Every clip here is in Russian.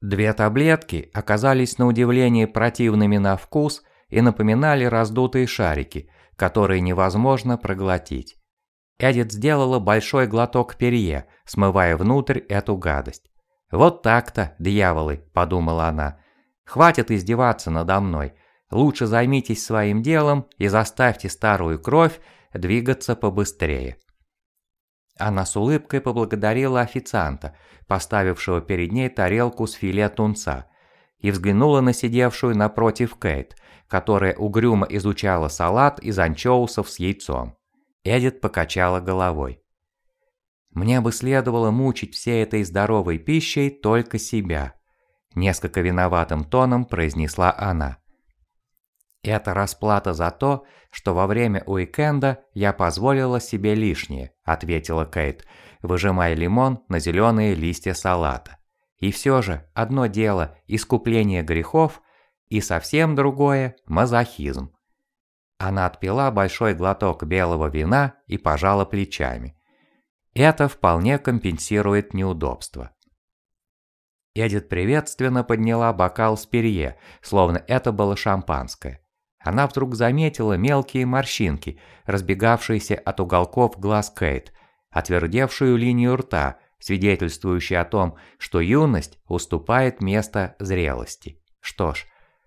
Две таблетки оказались на удивление противными на вкус и напоминали раздутые шарики, которые невозможно проглотить. Эдит сделала большой глоток перье, смывая внутрь эту гадость. «Вот так-то, дьяволы», – подумала она. «Хватит издеваться надо мной. Лучше займитесь своим делом и заставьте старую кровь двигаться побыстрее». Она с улыбкой поблагодарила официанта, поставившего перед ней тарелку с филе тунца, и взглянула на сидевшую напротив Кейт, которая угрюмо изучала салат из анчоусов с яйцом. Эдит покачала головой. «Мне бы следовало мучить всей этой здоровой пищей только себя», несколько виноватым тоном произнесла она. «Это расплата за то, что во время уикенда я позволила себе лишнее», ответила Кейт, выжимая лимон на зеленые листья салата. «И все же, одно дело – искупление грехов, и совсем другое – мазохизм». Она отпила большой глоток белого вина и пожала плечами. Это вполне компенсирует неудобства. Эдит приветственно подняла бокал с перье, словно это было шампанское. Она вдруг заметила мелкие морщинки, разбегавшиеся от уголков глаз Кейт, отвердевшую линию рта, свидетельствующую о том, что юность уступает место зрелости. Что ж,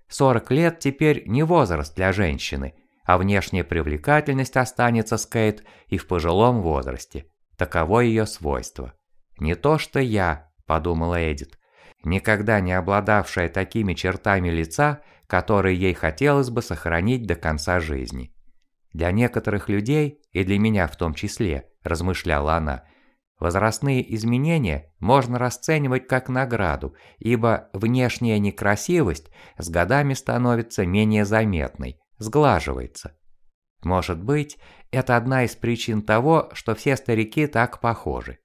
40 лет теперь не возраст для женщины, а внешняя привлекательность останется с Кейт и в пожилом возрасте. Таково ее свойство. «Не то что я», – подумала Эдит, никогда не обладавшая такими чертами лица, который ей хотелось бы сохранить до конца жизни. Для некоторых людей, и для меня в том числе, размышляла она, возрастные изменения можно расценивать как награду, ибо внешняя некрасивость с годами становится менее заметной, сглаживается. Может быть, это одна из причин того, что все старики так похожи.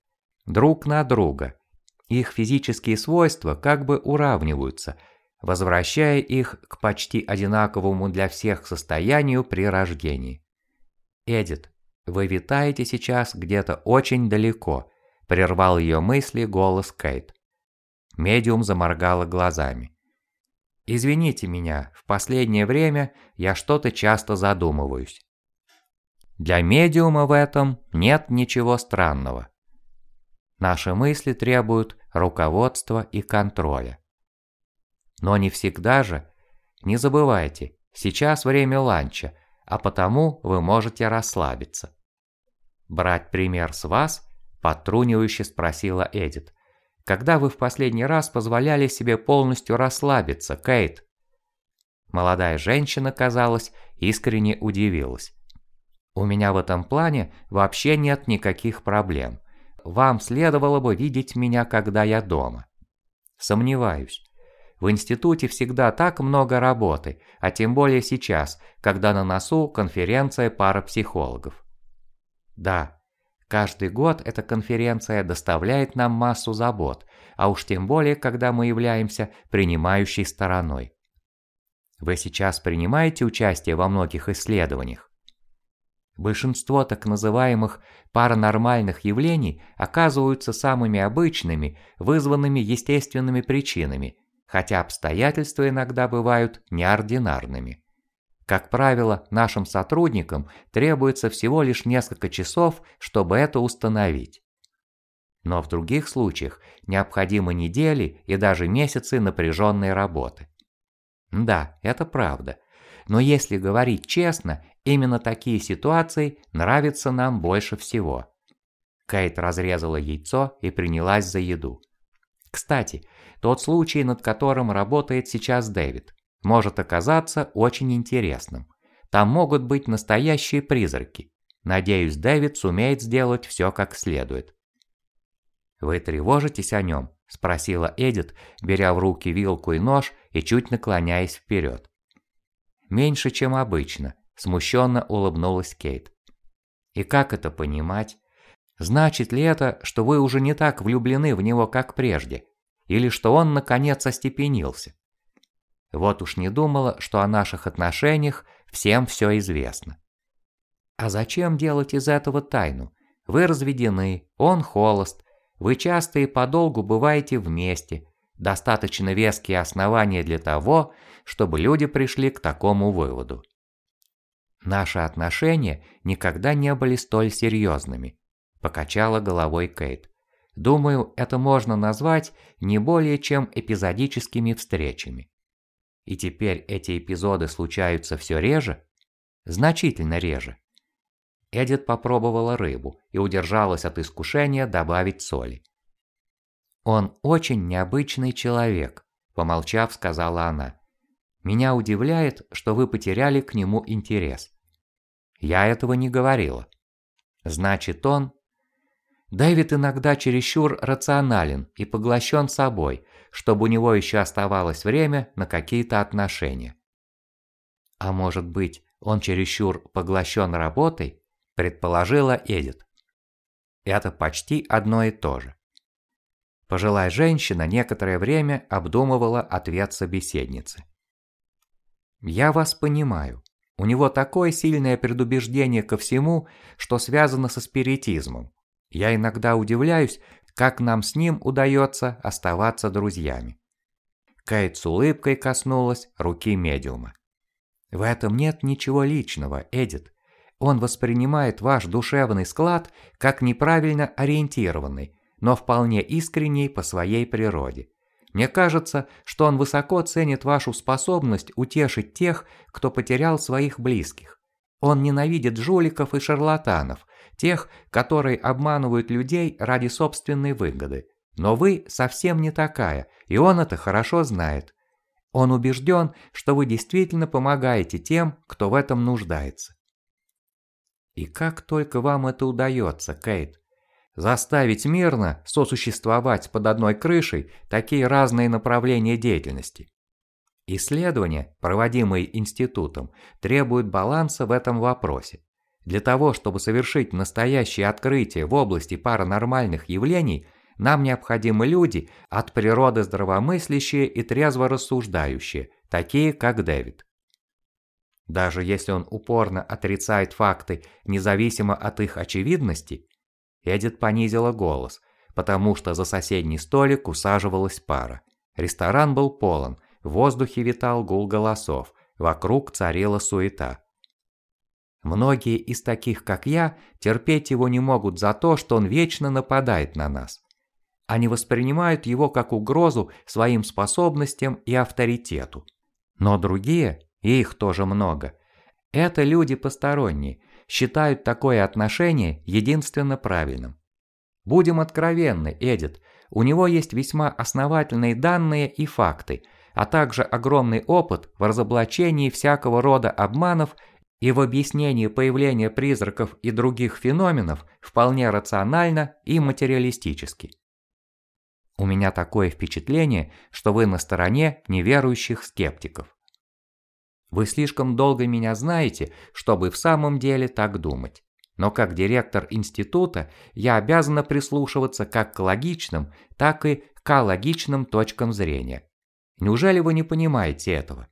Друг на друга. Их физические свойства как бы уравниваются – возвращая их к почти одинаковому для всех состоянию при рождении. «Эдит, вы витаете сейчас где-то очень далеко», – прервал ее мысли голос Кейт. Медиум заморгала глазами. «Извините меня, в последнее время я что-то часто задумываюсь». Для медиума в этом нет ничего странного. Наши мысли требуют руководства и контроля. Но не всегда же. Не забывайте, сейчас время ланча, а потому вы можете расслабиться. «Брать пример с вас?» – подтрунивающе спросила Эдит. «Когда вы в последний раз позволяли себе полностью расслабиться, Кейт?» Молодая женщина, казалось, искренне удивилась. «У меня в этом плане вообще нет никаких проблем. Вам следовало бы видеть меня, когда я дома». «Сомневаюсь. В институте всегда так много работы, а тем более сейчас, когда на носу конференция парапсихологов. Да, каждый год эта конференция доставляет нам массу забот, а уж тем более, когда мы являемся принимающей стороной. Вы сейчас принимаете участие во многих исследованиях? Большинство так называемых паранормальных явлений оказываются самыми обычными, вызванными естественными причинами – хотя обстоятельства иногда бывают неординарными. Как правило, нашим сотрудникам требуется всего лишь несколько часов, чтобы это установить. Но в других случаях необходимы недели и даже месяцы напряженной работы. Да, это правда. Но если говорить честно, именно такие ситуации нравятся нам больше всего. Кейт разрезала яйцо и принялась за еду. Кстати, тот случай, над которым работает сейчас Дэвид, может оказаться очень интересным. Там могут быть настоящие призраки. Надеюсь, Дэвид сумеет сделать все как следует. «Вы тревожитесь о нем?» – спросила Эдит, беря в руки вилку и нож и чуть наклоняясь вперед. «Меньше, чем обычно», – смущенно улыбнулась Кейт. «И как это понимать? Значит ли это, что вы уже не так влюблены в него, как прежде, или что он наконец остепенился. Вот уж не думала, что о наших отношениях всем все известно. А зачем делать из этого тайну? Вы разведены, он холост, вы часто и подолгу бываете вместе. достаточно веские основания для того, чтобы люди пришли к такому выводу. Наши отношения никогда не были столь серьезными, покачала головой Кейт. Думаю, это можно назвать не более чем эпизодическими встречами. И теперь эти эпизоды случаются все реже? Значительно реже. Эдит попробовала рыбу и удержалась от искушения добавить соли. «Он очень необычный человек», – помолчав, сказала она. «Меня удивляет, что вы потеряли к нему интерес». «Я этого не говорила». «Значит, он...» Дэвид иногда чересчур рационален и поглощен собой, чтобы у него еще оставалось время на какие-то отношения. А может быть, он чересчур поглощен работой, предположила Эдит. Это почти одно и то же. Пожилая женщина некоторое время обдумывала ответ собеседницы. «Я вас понимаю. У него такое сильное предубеждение ко всему, что связано со спиритизмом. Я иногда удивляюсь, как нам с ним удается оставаться друзьями». Кейт с улыбкой коснулась руки медиума. «В этом нет ничего личного, Эдит. Он воспринимает ваш душевный склад как неправильно ориентированный, но вполне искренний по своей природе. Мне кажется, что он высоко ценит вашу способность утешить тех, кто потерял своих близких. Он ненавидит жуликов и шарлатанов, тех, которые обманывают людей ради собственной выгоды. Но вы совсем не такая, и он это хорошо знает. Он убежден, что вы действительно помогаете тем, кто в этом нуждается. И как только вам это удается, Кейт? Заставить мирно сосуществовать под одной крышей такие разные направления деятельности. Исследования, проводимые институтом, требуют баланса в этом вопросе. Для того, чтобы совершить настоящее открытие в области паранормальных явлений, нам необходимы люди от природы здравомыслящие и трезво рассуждающие, такие как Дэвид. Даже если он упорно отрицает факты, независимо от их очевидности, Эдит понизила голос, потому что за соседний столик усаживалась пара. Ресторан был полон, в воздухе витал гул голосов, вокруг царила суета. Многие из таких, как я, терпеть его не могут за то, что он вечно нападает на нас. Они воспринимают его как угрозу своим способностям и авторитету. Но другие, и их тоже много, это люди посторонние, считают такое отношение единственно правильным. Будем откровенны, Эдит, у него есть весьма основательные данные и факты, а также огромный опыт в разоблачении всякого рода обманов и в объяснении появления призраков и других феноменов вполне рационально и материалистически. У меня такое впечатление, что вы на стороне неверующих скептиков. Вы слишком долго меня знаете, чтобы в самом деле так думать. Но как директор института я обязана прислушиваться как к логичным, так и к алогичным точкам зрения. Неужели вы не понимаете этого?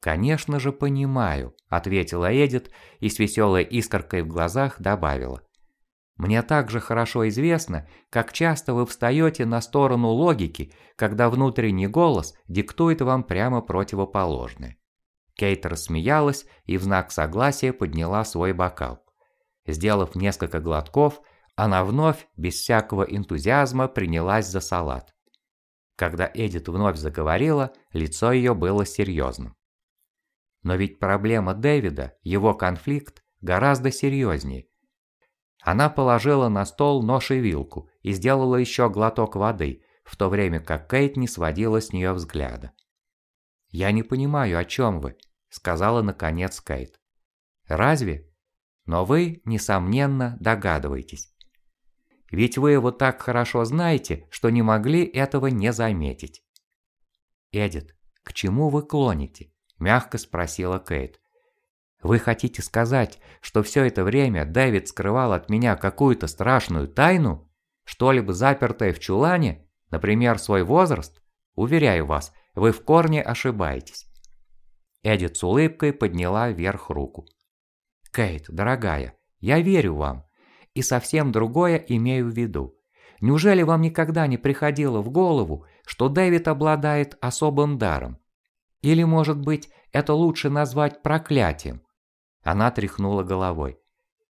«Конечно же понимаю», – ответила Эдит и с веселой искоркой в глазах добавила. «Мне также хорошо известно, как часто вы встаете на сторону логики, когда внутренний голос диктует вам прямо противоположное. Кейт рассмеялась и в знак согласия подняла свой бокал. Сделав несколько глотков, она вновь, без всякого энтузиазма, принялась за салат. Когда Эдит вновь заговорила, лицо ее было серьезным. Но ведь проблема Дэвида, его конфликт, гораздо серьезнее. Она положила на стол нож и вилку и сделала еще глоток воды, в то время как Кейт не сводила с нее взгляда. «Я не понимаю, о чем вы», сказала наконец Кейт. «Разве? Но вы, несомненно, догадываетесь. Ведь вы его так хорошо знаете, что не могли этого не заметить». «Эдит, к чему вы клоните?» – мягко спросила Кейт. «Вы хотите сказать, что все это время Дэвид скрывал от меня какую-то страшную тайну? Что-либо запертое в чулане? Например, свой возраст? Уверяю вас, вы в корне ошибаетесь. Эдит с улыбкой подняла вверх руку. «Кейт, дорогая, я верю вам. И совсем другое имею в виду. Неужели вам никогда не приходило в голову, что Дэвид обладает особым даром. Или, может быть, это лучше назвать проклятием. Она тряхнула головой.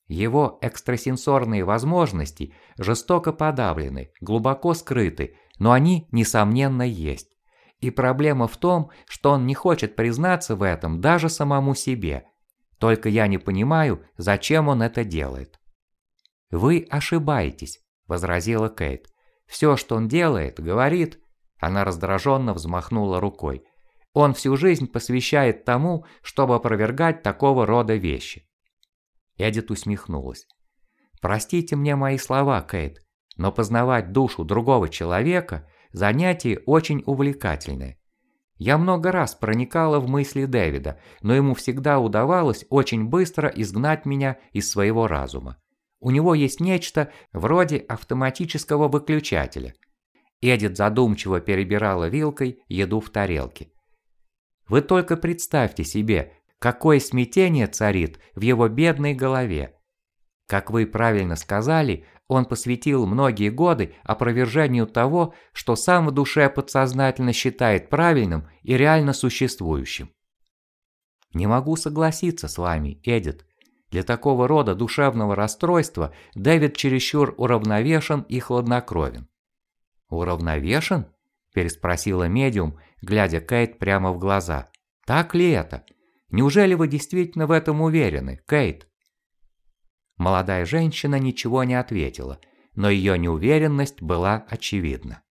Его экстрасенсорные возможности жестоко подавлены, глубоко скрыты, но они, несомненно, есть. И проблема в том, что он не хочет признаться в этом даже самому себе. Только я не понимаю, зачем он это делает. «Вы ошибаетесь», – возразила Кейт. «Все, что он делает, говорит...» Она раздраженно взмахнула рукой. «Он всю жизнь посвящает тому, чтобы опровергать такого рода вещи». Эдит усмехнулась. «Простите мне мои слова, Кейт, но познавать душу другого человека – занятие очень увлекательное. Я много раз проникала в мысли Дэвида, но ему всегда удавалось очень быстро изгнать меня из своего разума. У него есть нечто вроде автоматического выключателя. Эдит задумчиво перебирала вилкой еду в тарелке. Вы только представьте себе, какое смятение царит в его бедной голове. Как вы правильно сказали, он посвятил многие годы опровержению того, что сам в душе подсознательно считает правильным и реально существующим. Не могу согласиться с вами, Эдит. Для такого рода душевного расстройства Дэвид чересчур уравновешен и хладнокровен. «Уравновешен?» – переспросила медиум, глядя Кейт прямо в глаза. «Так ли это? Неужели вы действительно в этом уверены, Кейт?» Молодая женщина ничего не ответила, но ее неуверенность была очевидна.